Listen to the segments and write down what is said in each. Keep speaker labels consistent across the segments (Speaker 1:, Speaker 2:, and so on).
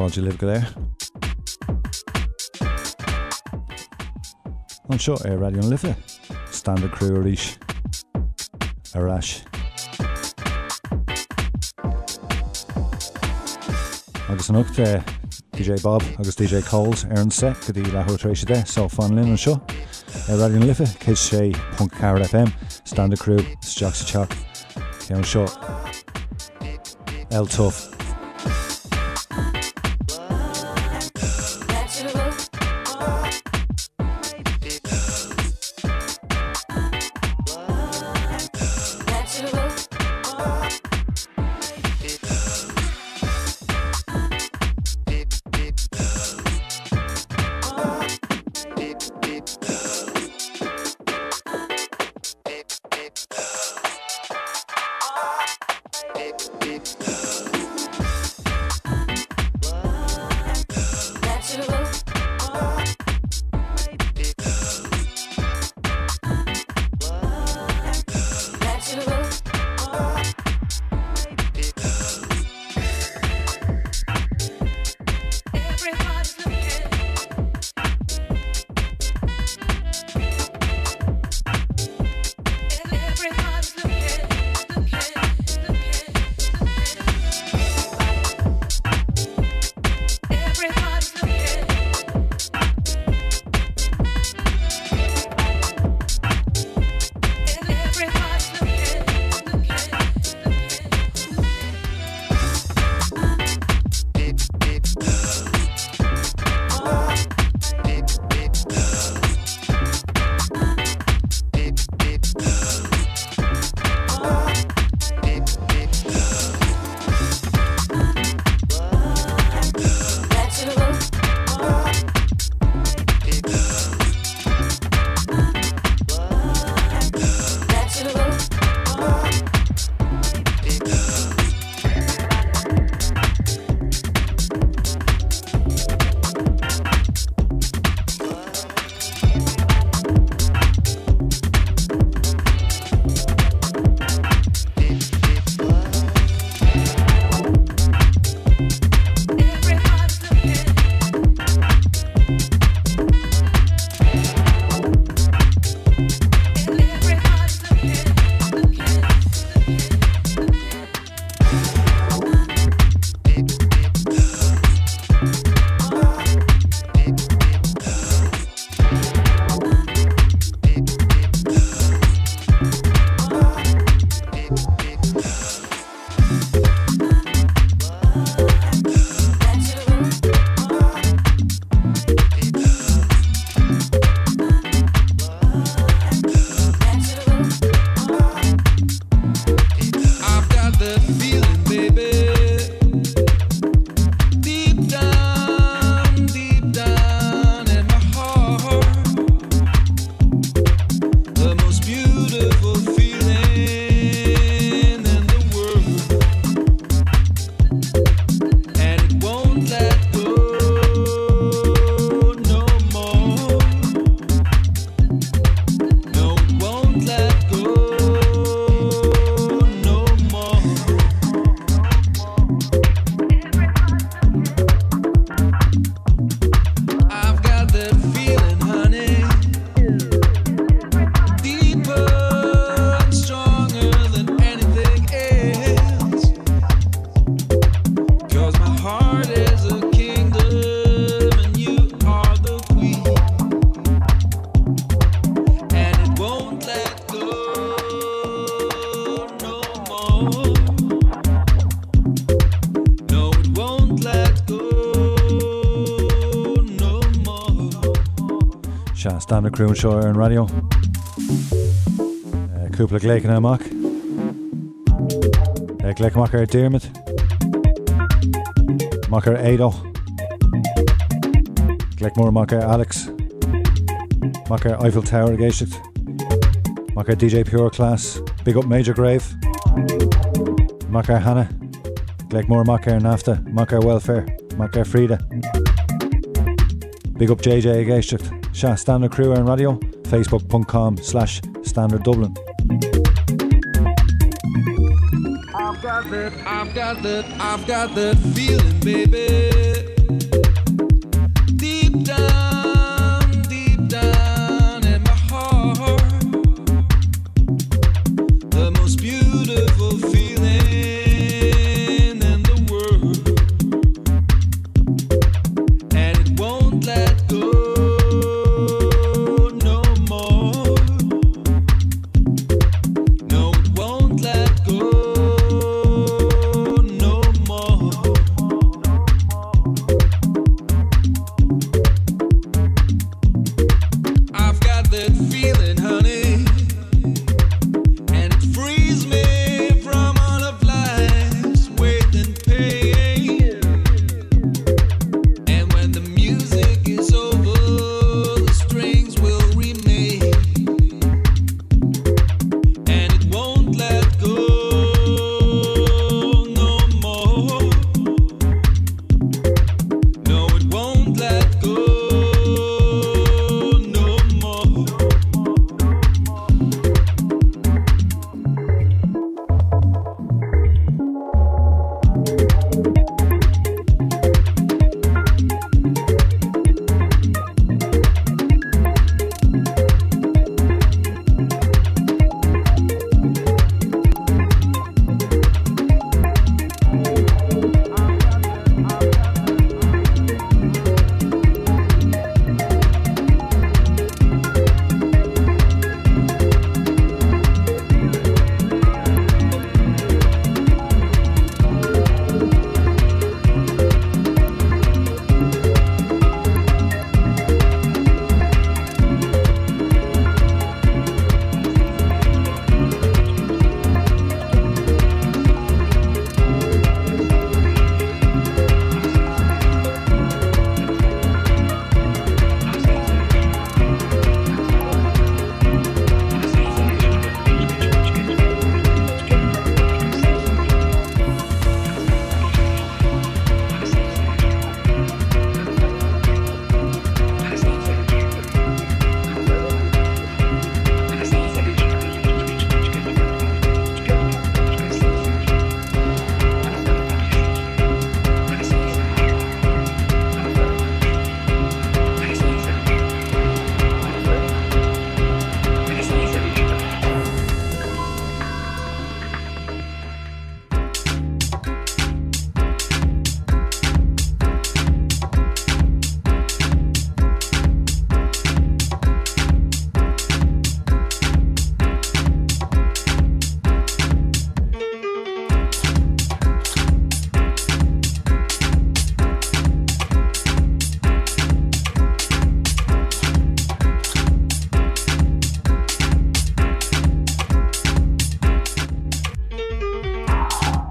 Speaker 1: fáilte libh go léir. An seo ar Raidió na Life, standard crew a ríis arráis. Agus an ucht eh, DJ Bob agus DJ Colz ar an se go dtí lethirtrééis de só fan linn an seo. ar Raidió na Life cé sé Pcar FM, standard crew, Jack sa teach, cean seo El crún seo ar an radio. Cúpla lécan amach. Ag leach ar déirmid. Mac ar édal. Gleic mór mac ar Alex. Mac ar Eiffel Tower géistecht. Mac ar DJ Pure Class. Big up Major Grave. Mac ar Hannah. Gleic mór mac ar nafta. Mac ar Welfare. Mac ar Frida. Big up JJ géistecht. Se Standard Crew an radio, facebook.com/ Standard Dublin. I've got that, I've got that, I've got that feeling, baby.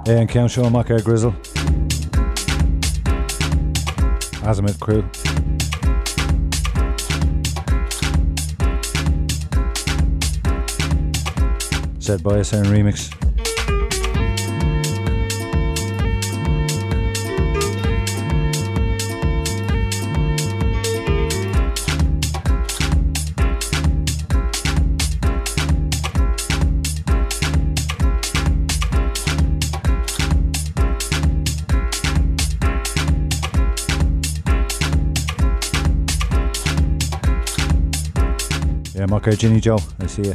Speaker 2: É an cean seo amach ar grizzle. Azimuth crew. Said by remix. Okay, Ginny Joe, I see you.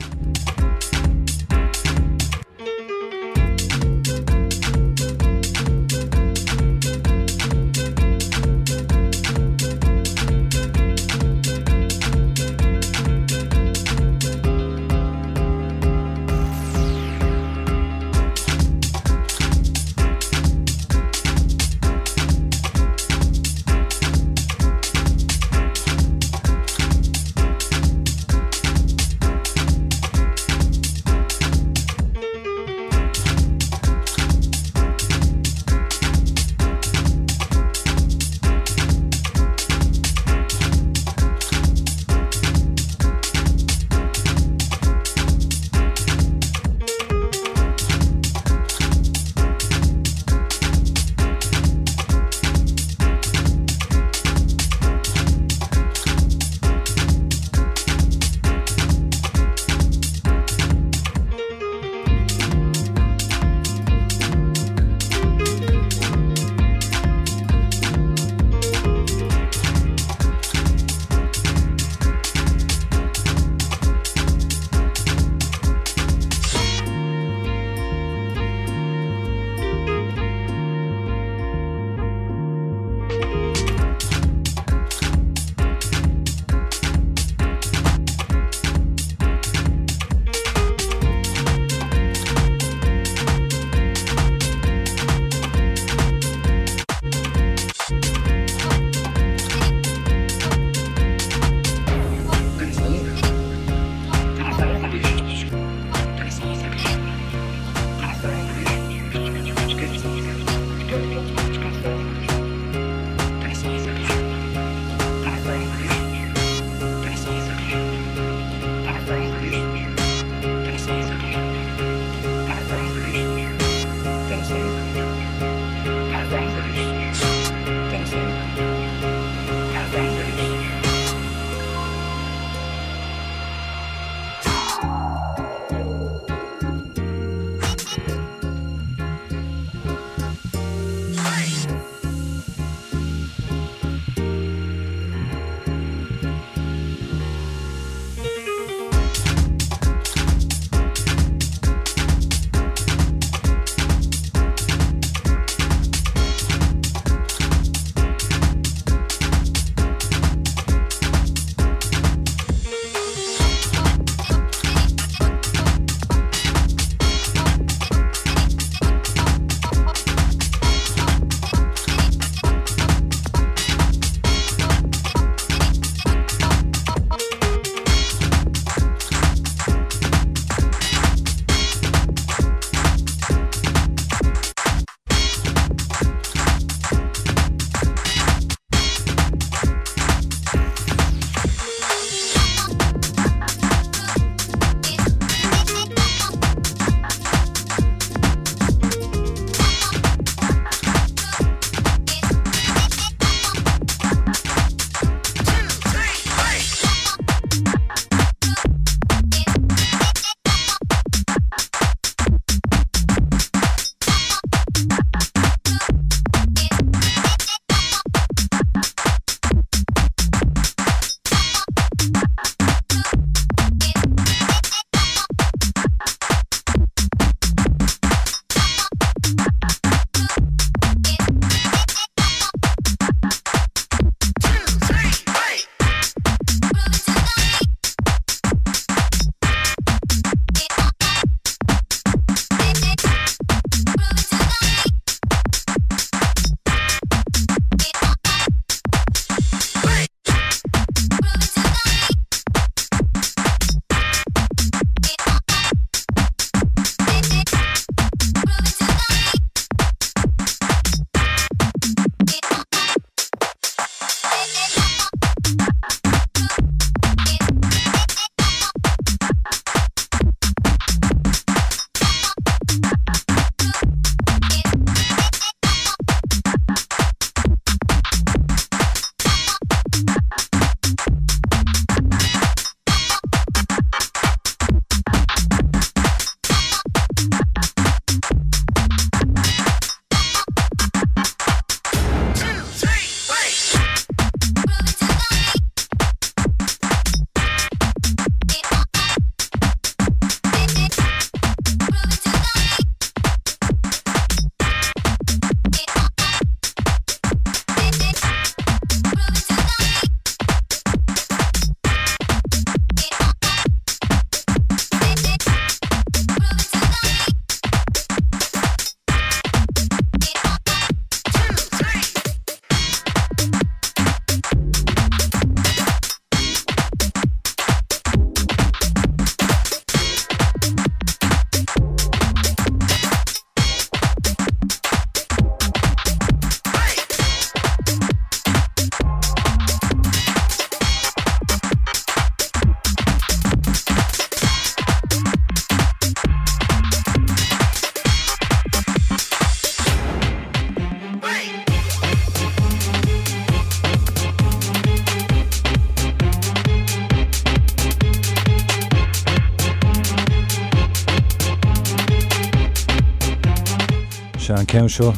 Speaker 2: Seo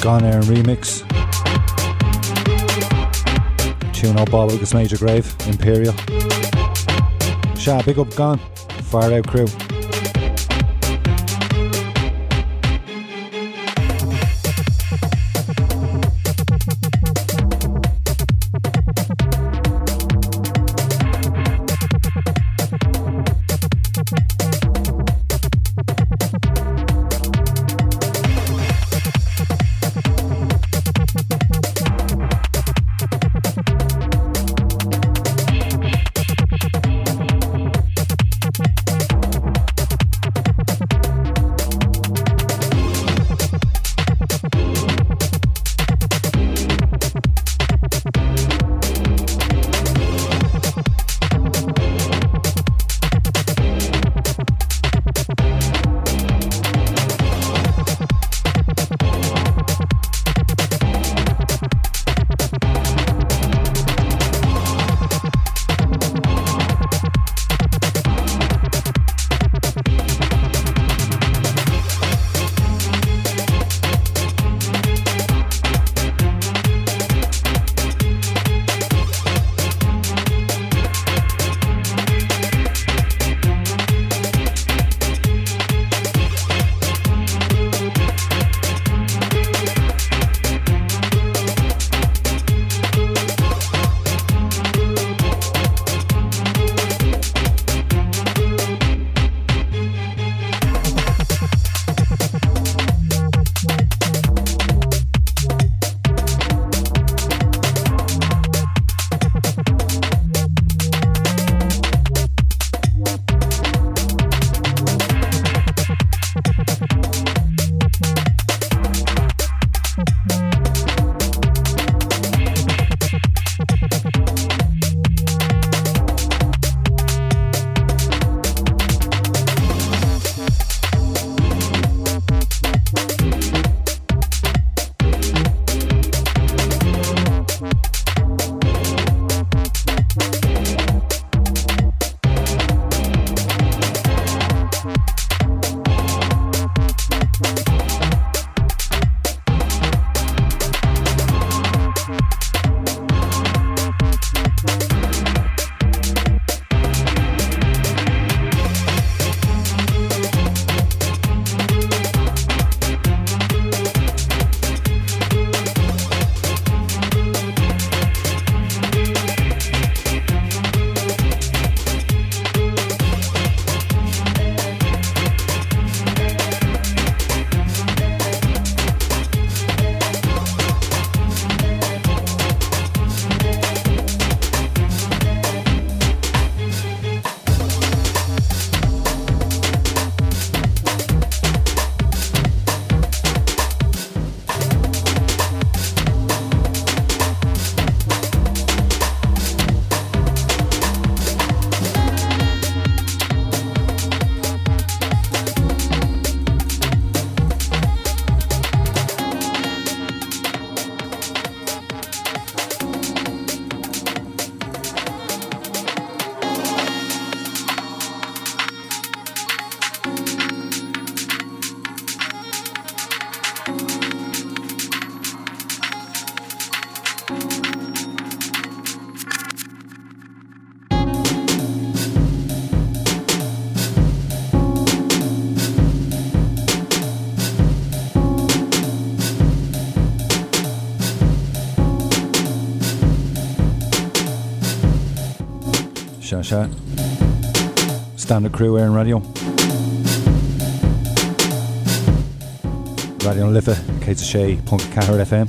Speaker 2: gan ar an remix tún á Bob agus Major Grave Imperial. Se big up gan Fire Out Crew. Se Standard crew ar an radio. Radio lifa cé sé Car FM.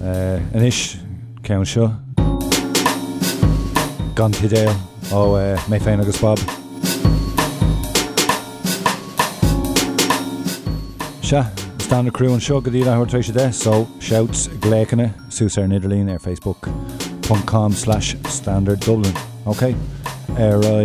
Speaker 2: Uh, Inis cean seo gan tidéal ó uh, mé féin agus Bob. Se standard crew an seo go dtí lehairtrééis de, so shouts glécanna sús ar Nidirlín ar Facebook. Com slash standard Dublin. Okay, er uh,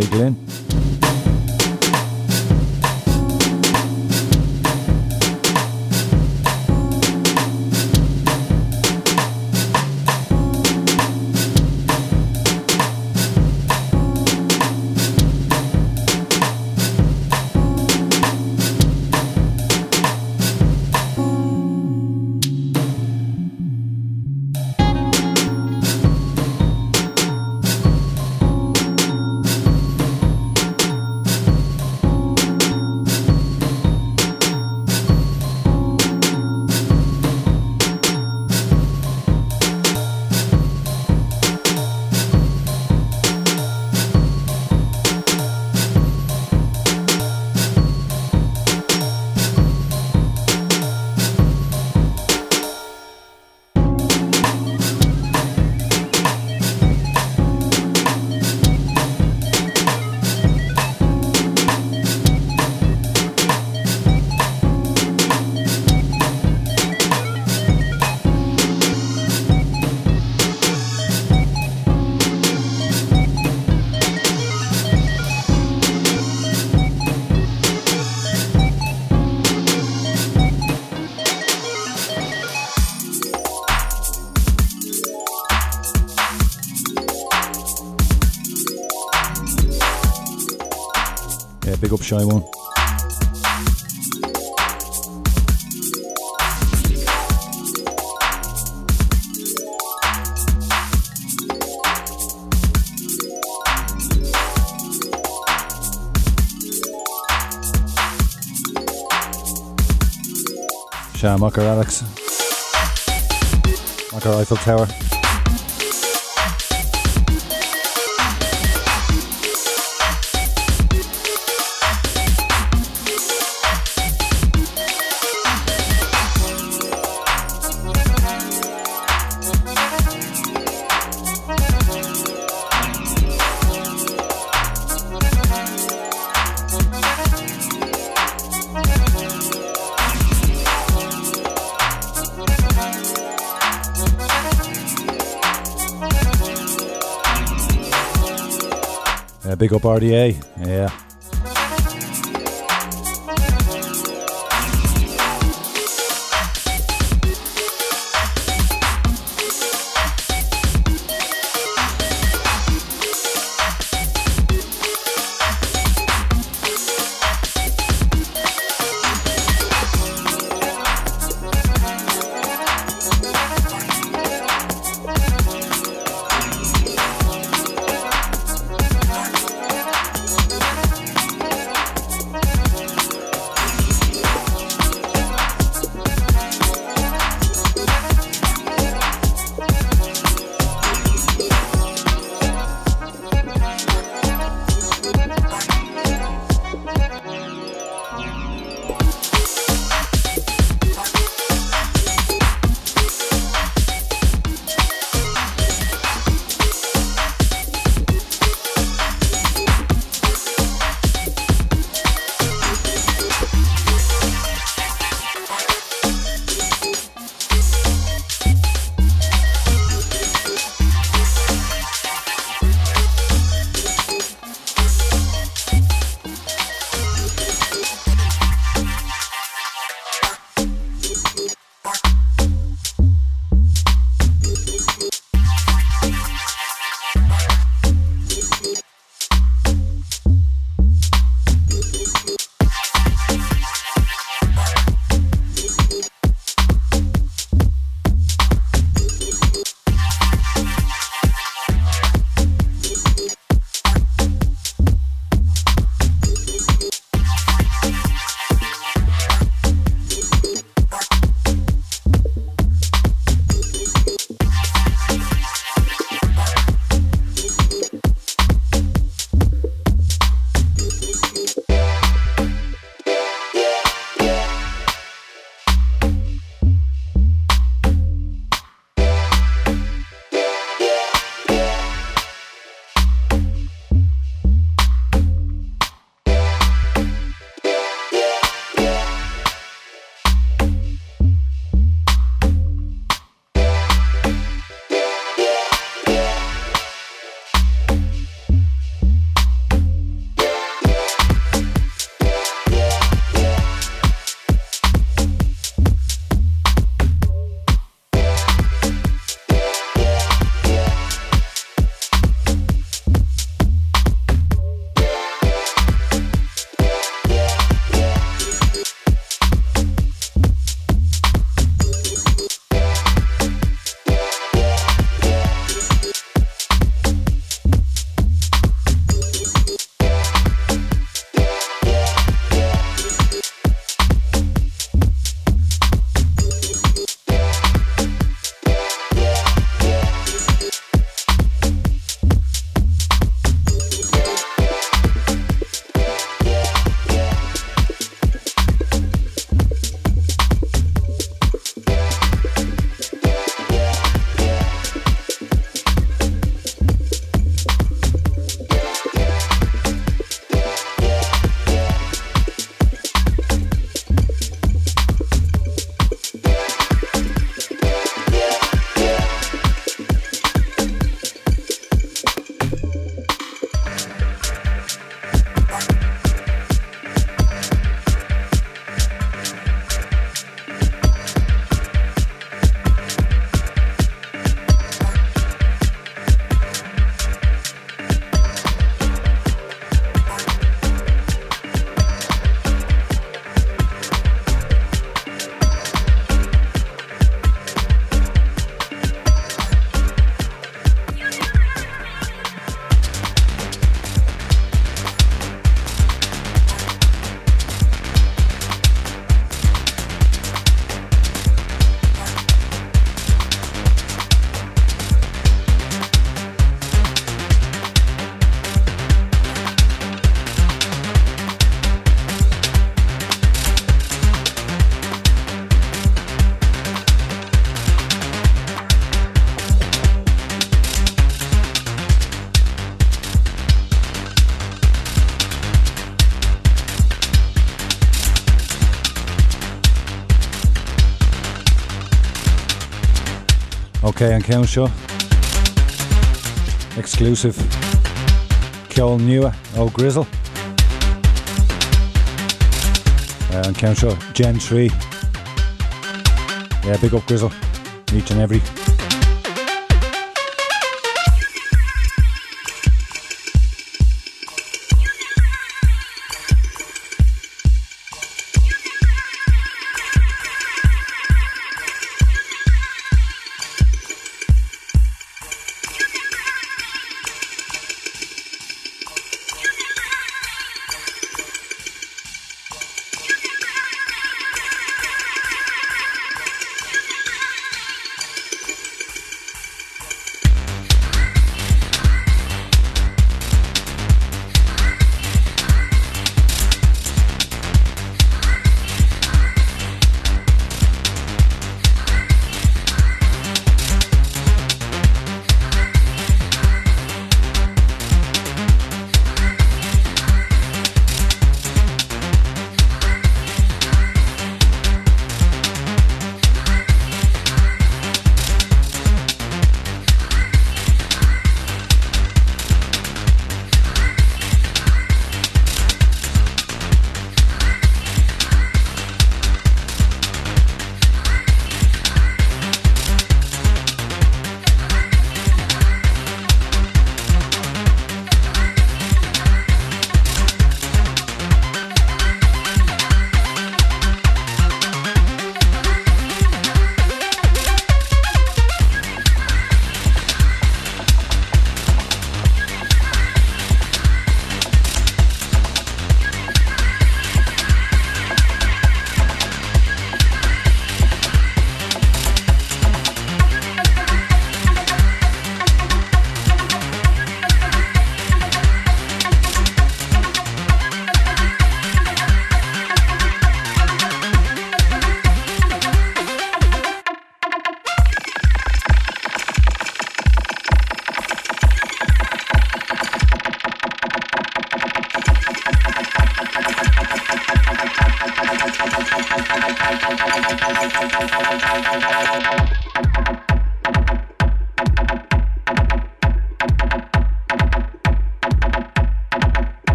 Speaker 2: Sean Mucker Alex. Mucker Eiffel Tower. Up RDA. Yeah. Okay, an cean seo exclusive. Ceol nua ó Grizzle. Uh, an seo Gen 3 yeah, big up Grizzle. Each and every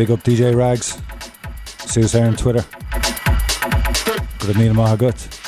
Speaker 2: Big up DJ Rags. See us there on Twitter. Good evening, Mahagut.
Speaker 3: to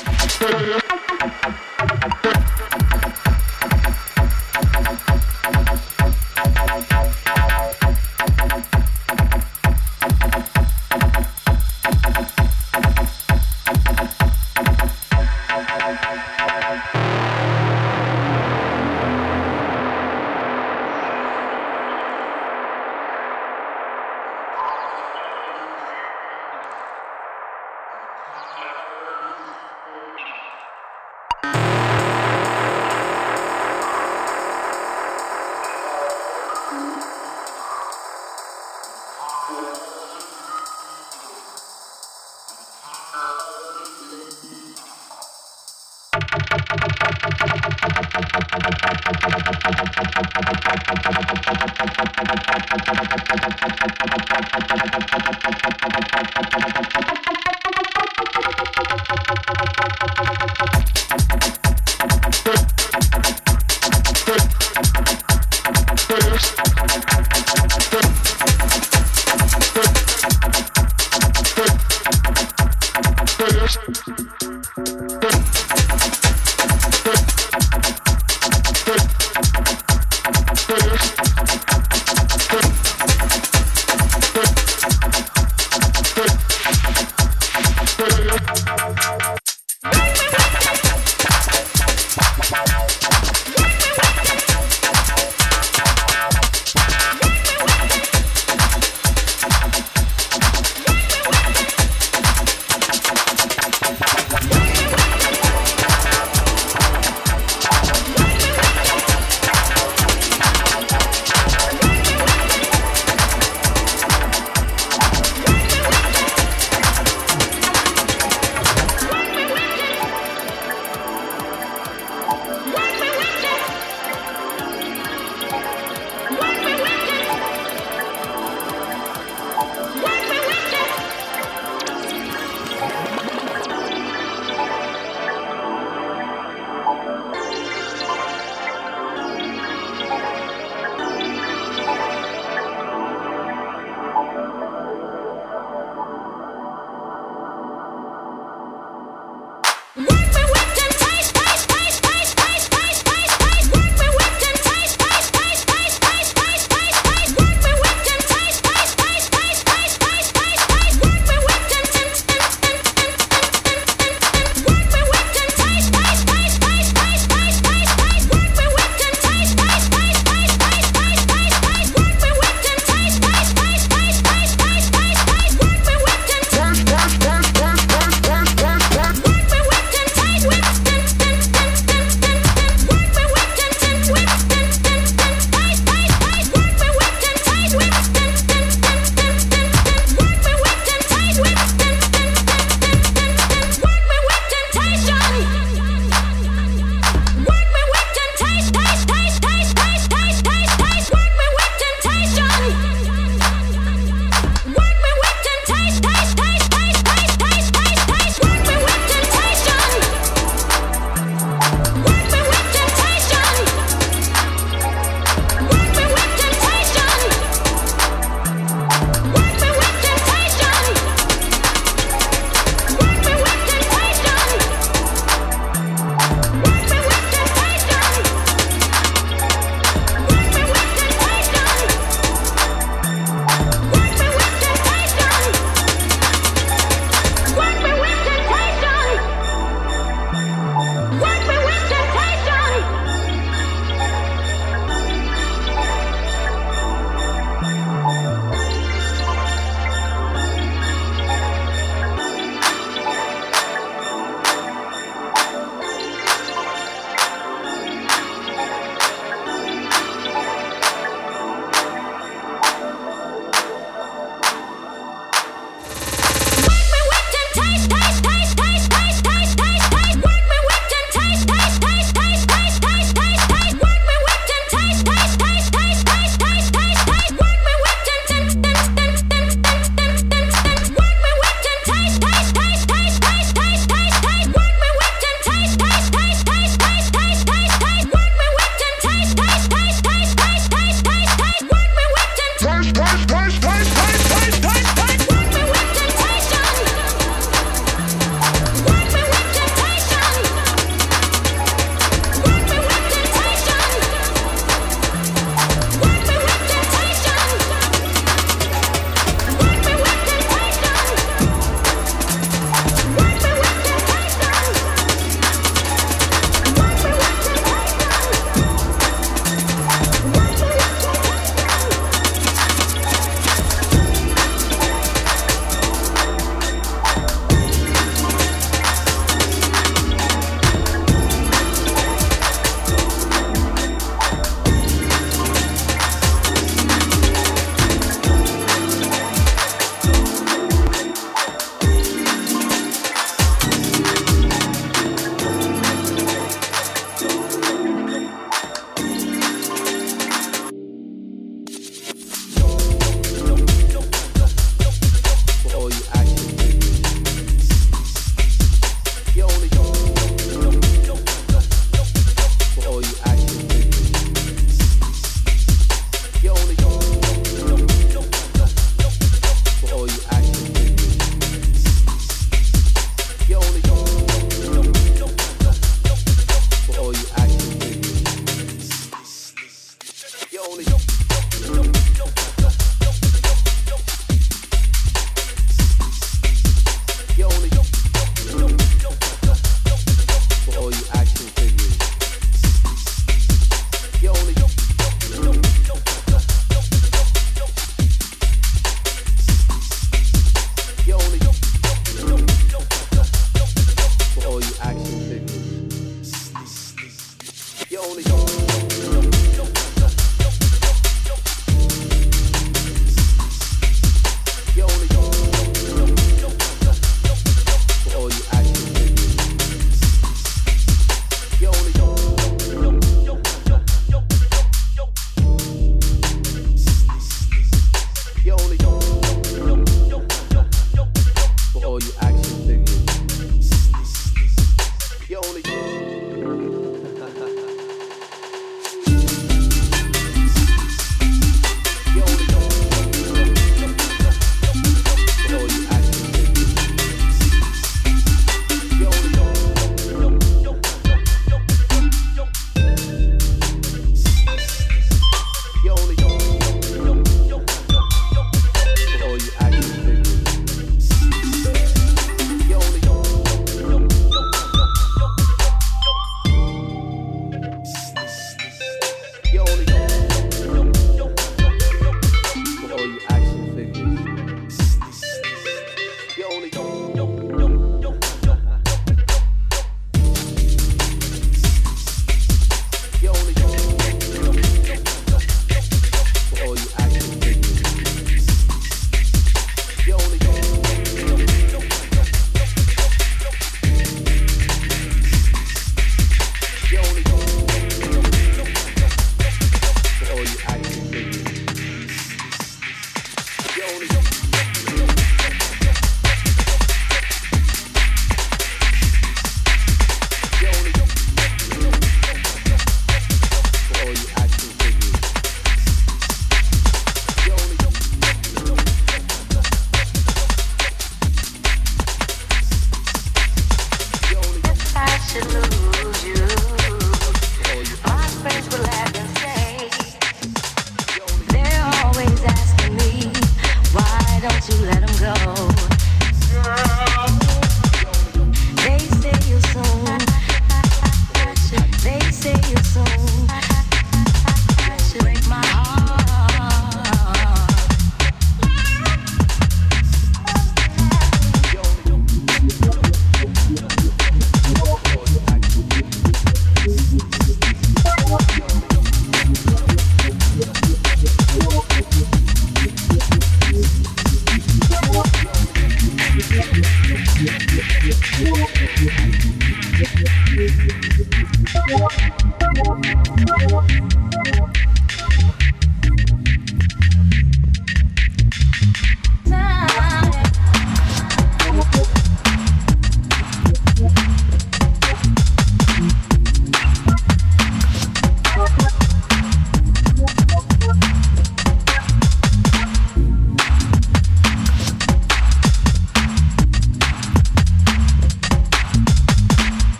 Speaker 3: Thank you.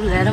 Speaker 4: Let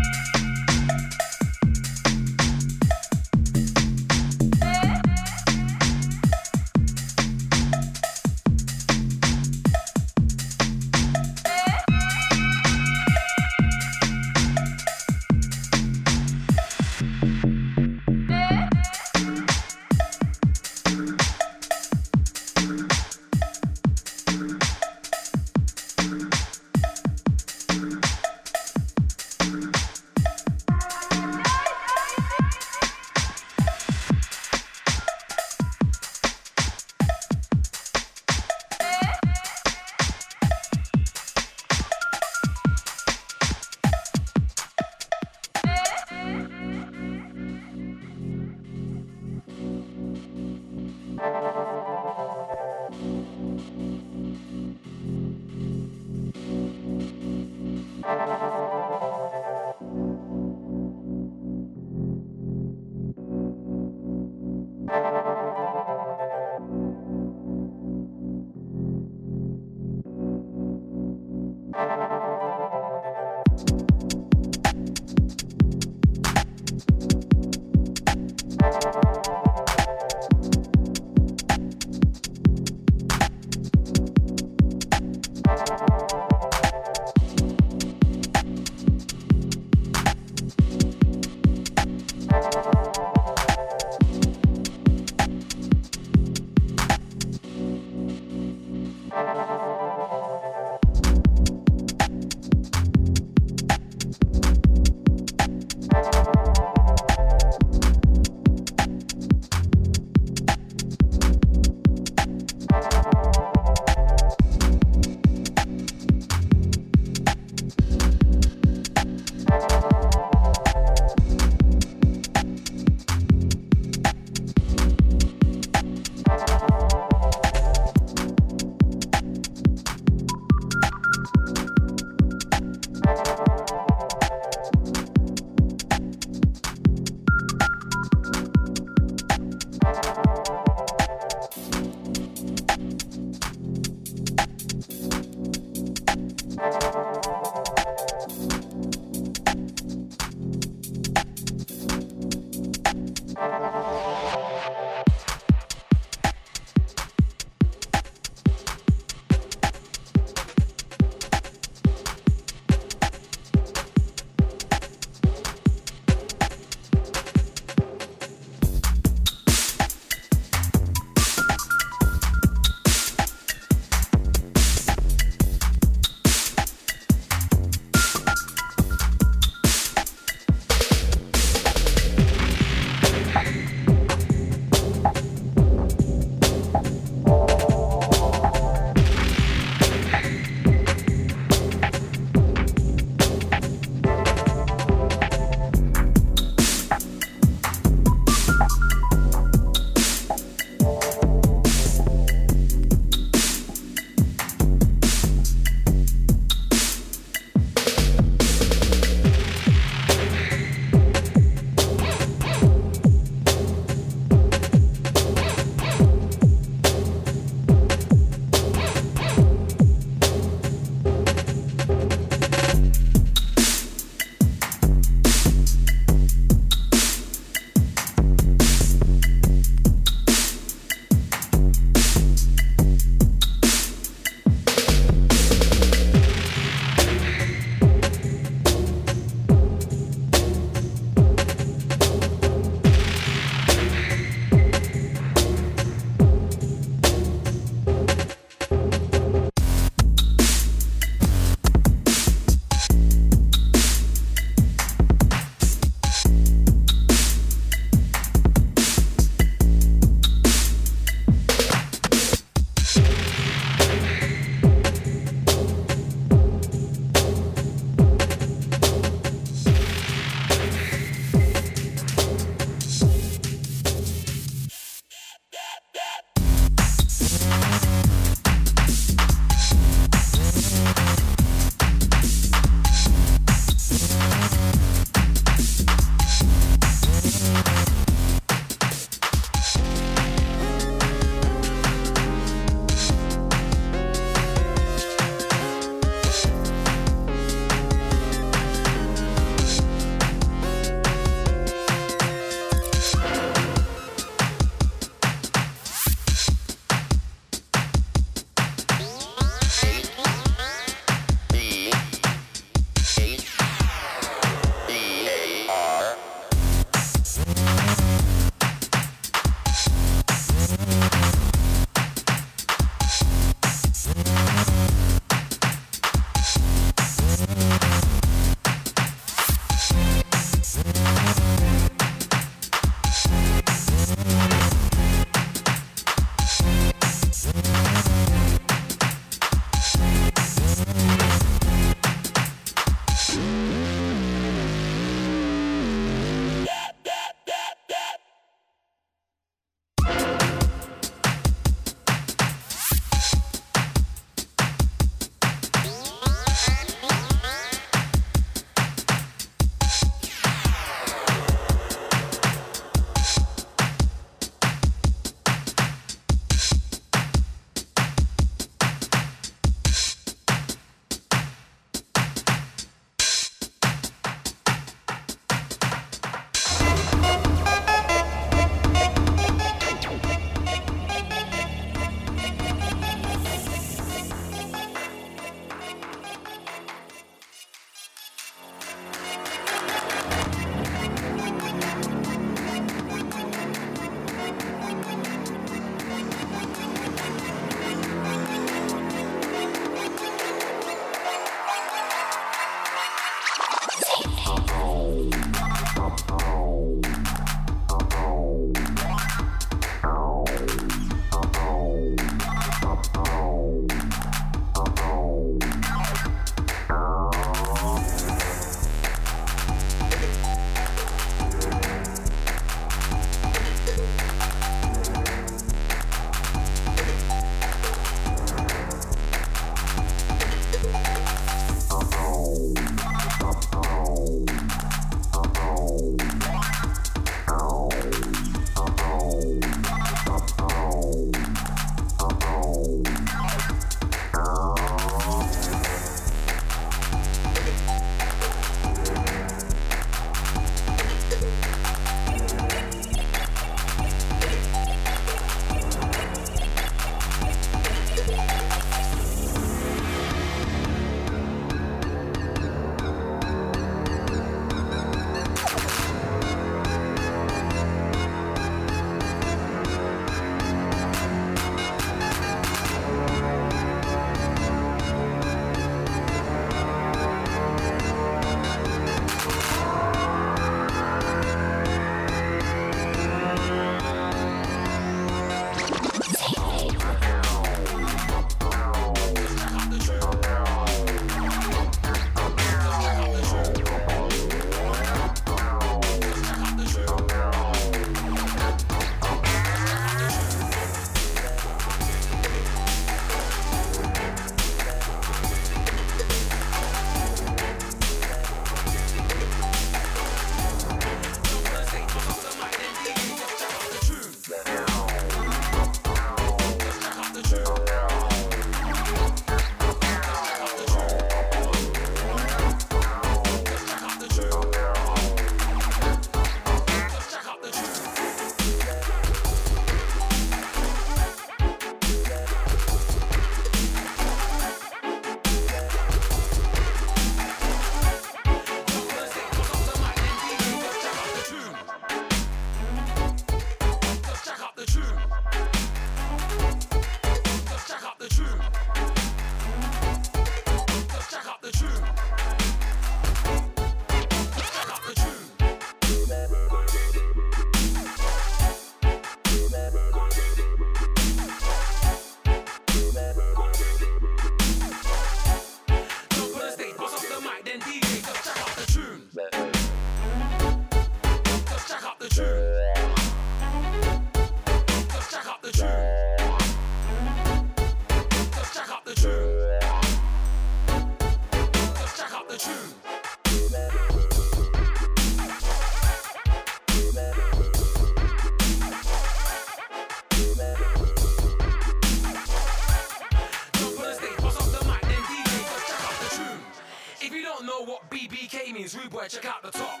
Speaker 4: boy, check out the top.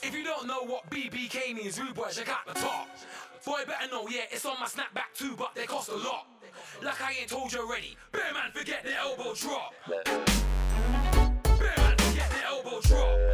Speaker 4: If you don't know what BBK means, rude boy, check out the top. Boy, better know, yeah, it's on my snapback too, but they cost a lot. Like I ain't told you already. Bear man, forget the elbow drop. Bear man, forget the elbow drop.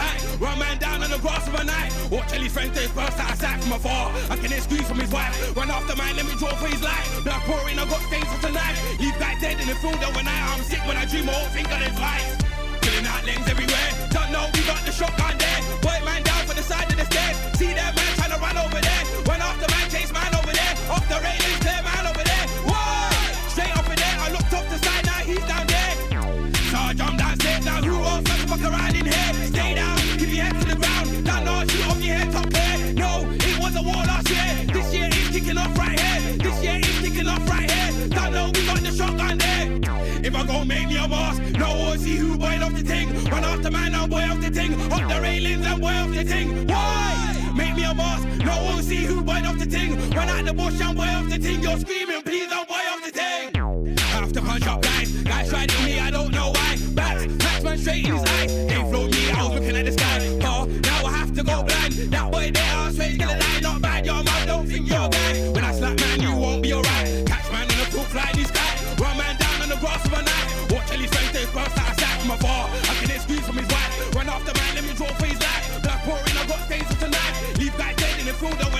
Speaker 5: kite. Run man down on the grass of a night. Watch friends take burst out of sight from afar. I can excuse from his wife. Run after mine, let me draw for his life. Blood pouring, I got stains for tonight. Leave guy dead in the field overnight. I'm sick when I dream, I won't think on his life. Killing out lanes everywhere. Don't know we got the shotgun there. Boy man down for the side of the stairs. See that man trying to run over there. Run after man, chase man over there. Off the railings, clear man over there. Whoa! Straight up in there, I looked off the side, now he's down there. Sarge, I'm downstairs now. Who else around in here? Oh boy off the. Run man, now boy off the ting. Up the railings and boy off the ting. Why? Make me a boss, no one see who boy off the ting. Run out the bush and boy off the ting. You're screaming, please don't boy off the ting. After punch up guys, guys tried me, I don't know why. Bats, bats man straight in his eyes. They float me, I was looking at the sky. Oh, now I have to go blind. That boy there, I swear he's gonna die. Not bad, your mouth don't think you're a guy. When I slap man, you won't be alright. Catch man on the foot, fly in the. Run man down on the grass of a night. Watch friends take burst out of sight from afar. In the field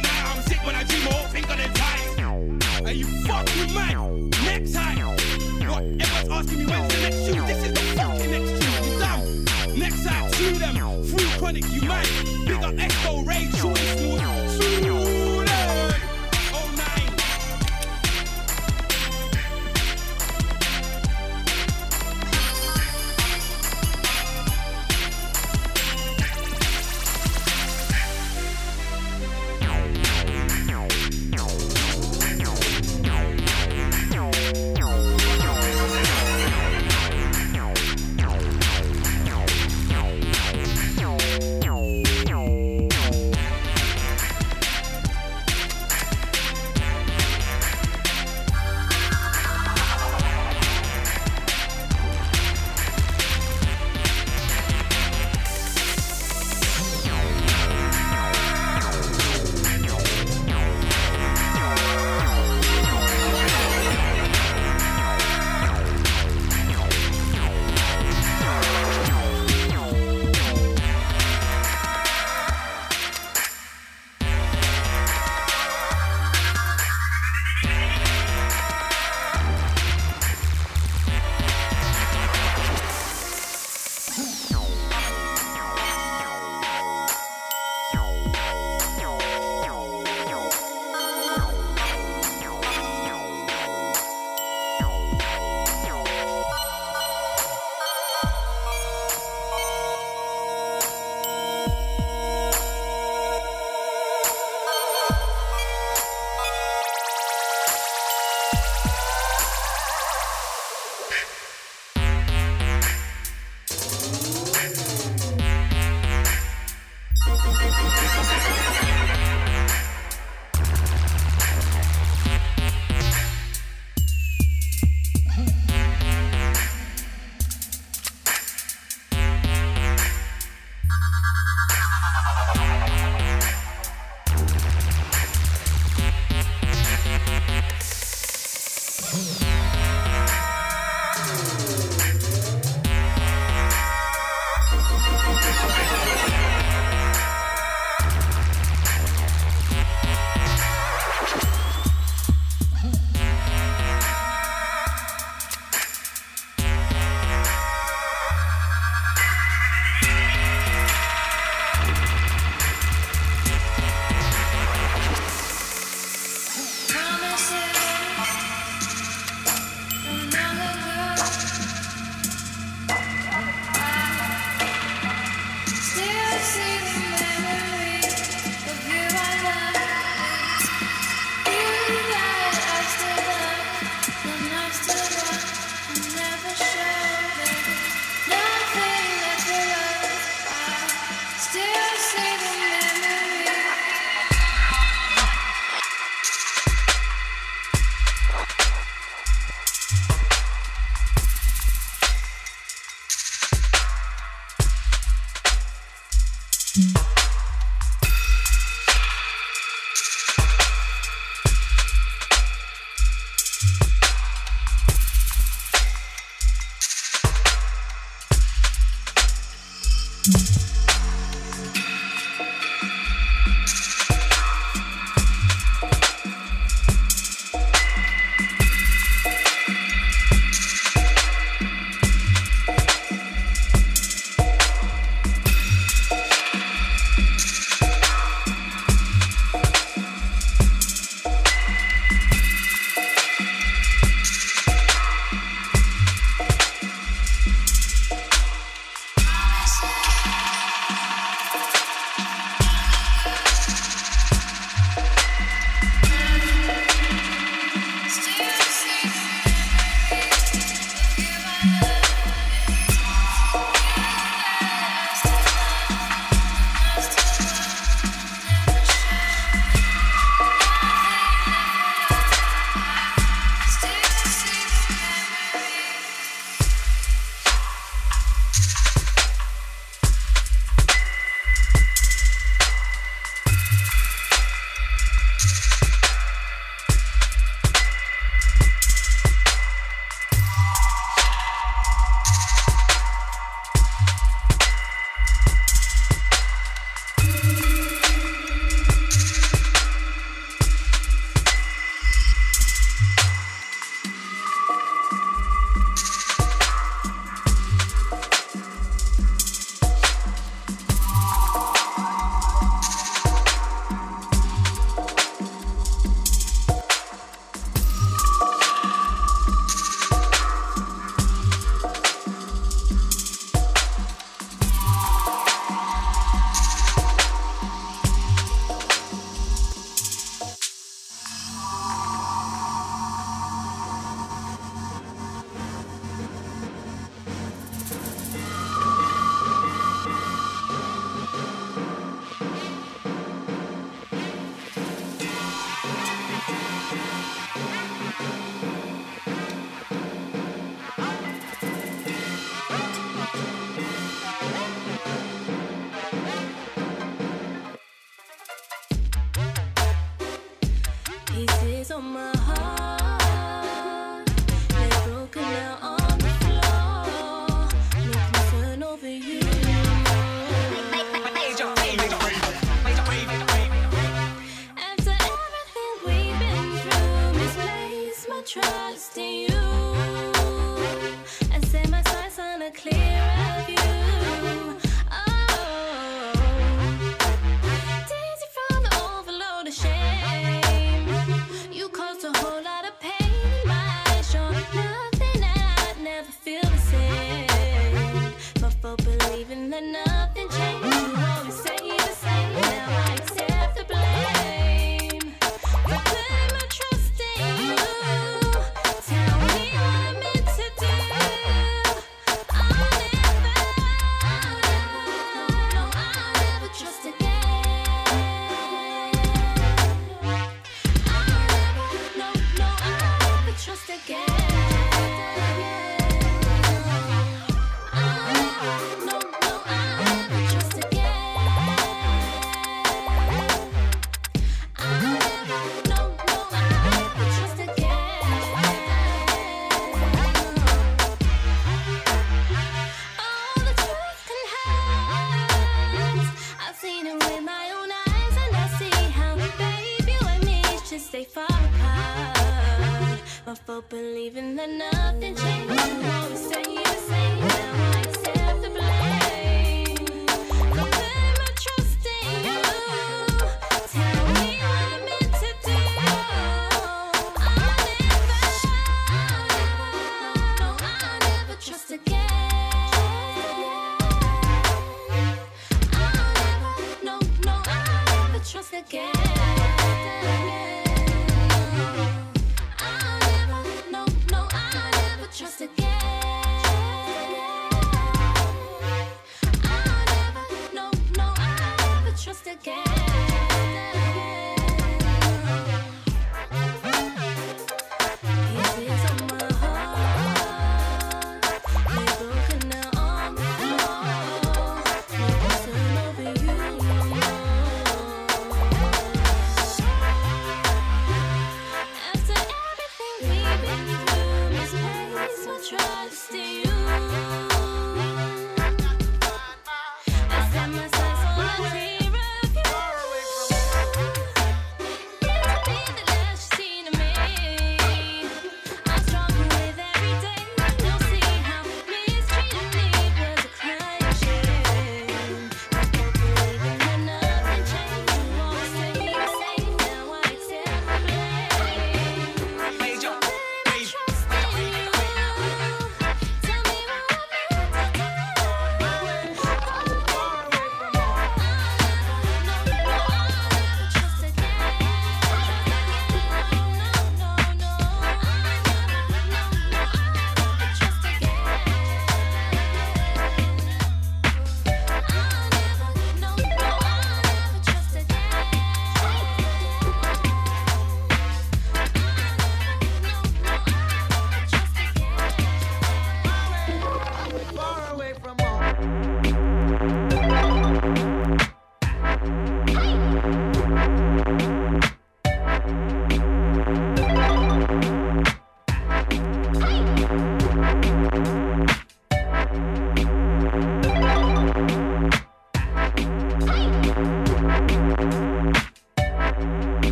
Speaker 3: Far
Speaker 6: away from home.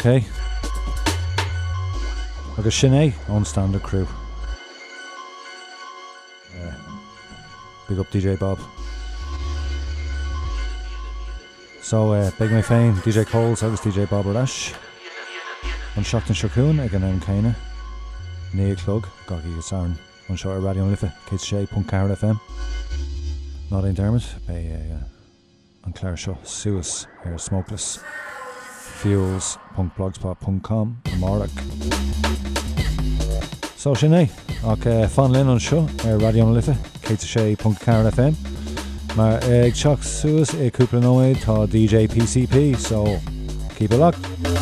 Speaker 2: Ok. Agus sinné ón standard crew. Uh, big up DJ Bob. So uh, big mé féin DJ Colz agus DJ Bob leis. An seachtain seún ag an an chéine. Nélog gaí go san an seo ar radio lifa cé sé Pcar FM. Ná é dermid bé an chléir seo suasas ar smokeless fuels.blogspot.com marach. So sin é ach eh, uh, fan linn an seo eh, ar radio lifa cé sé Pcar FM. Mar ag seach suasas i cúpla nóid tá DJ PCP so keep it locked.